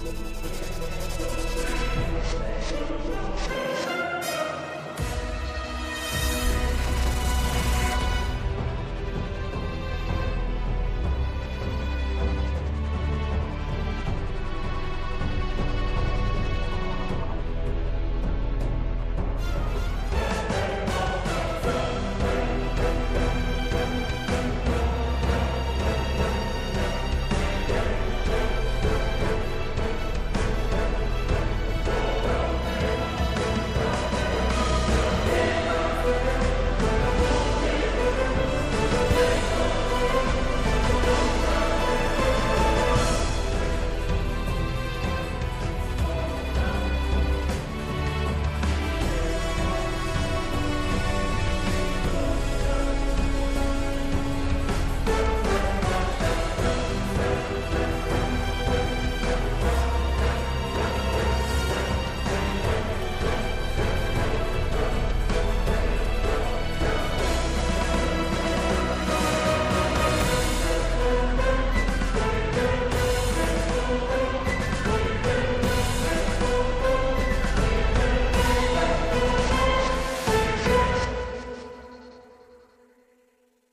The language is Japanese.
Let's go.